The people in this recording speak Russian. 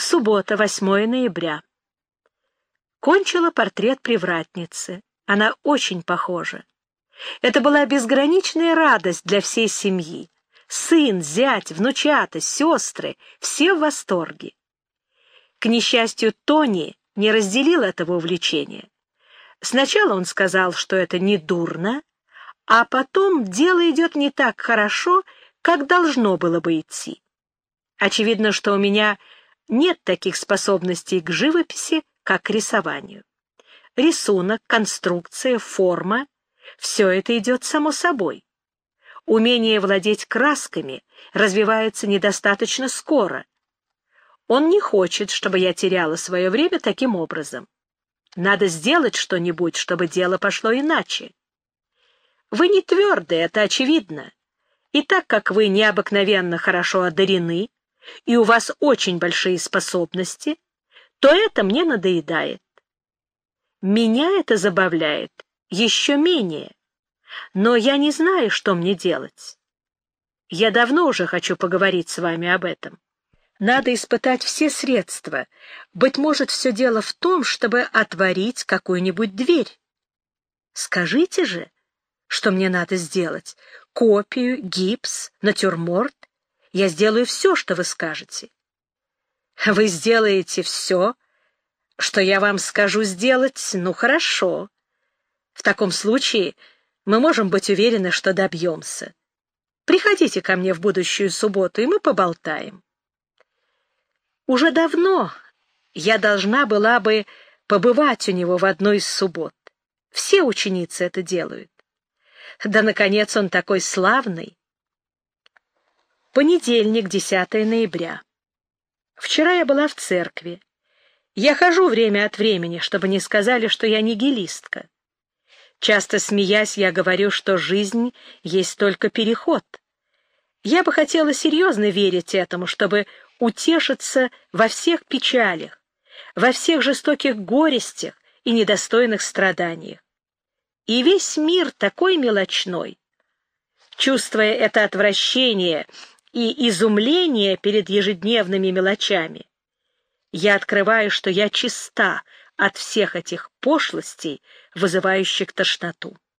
Суббота, 8 ноября. Кончила портрет привратницы. Она очень похожа. Это была безграничная радость для всей семьи. Сын, зять, внучата, сестры — все в восторге. К несчастью, Тони не разделил этого увлечения. Сначала он сказал, что это не дурно, а потом дело идет не так хорошо, как должно было бы идти. Очевидно, что у меня нет таких способностей к живописи, как к рисованию. Рисунок, конструкция, форма — все это идет само собой. Умение владеть красками развивается недостаточно скоро. Он не хочет, чтобы я теряла свое время таким образом. Надо сделать что-нибудь, чтобы дело пошло иначе. Вы не твердые, это очевидно. И так как вы необыкновенно хорошо одарены, и у вас очень большие способности, то это мне надоедает. Меня это забавляет еще менее, но я не знаю, что мне делать. Я давно уже хочу поговорить с вами об этом. Надо испытать все средства. Быть может, все дело в том, чтобы отворить какую-нибудь дверь. Скажите же, что мне надо сделать. Копию, гипс, натюрморт. Я сделаю все, что вы скажете. Вы сделаете все, что я вам скажу сделать? Ну, хорошо. В таком случае мы можем быть уверены, что добьемся. Приходите ко мне в будущую субботу, и мы поболтаем. Уже давно я должна была бы побывать у него в одной из суббот. Все ученицы это делают. Да, наконец, он такой славный. Понедельник, 10 ноября. Вчера я была в церкви. Я хожу время от времени, чтобы не сказали, что я нигилистка. Часто смеясь, я говорю, что жизнь есть только переход. Я бы хотела серьезно верить этому, чтобы утешиться во всех печалях, во всех жестоких горестях и недостойных страданиях. И весь мир такой мелочной. Чувствуя это отвращение и изумление перед ежедневными мелочами. Я открываю, что я чиста от всех этих пошлостей, вызывающих тошноту.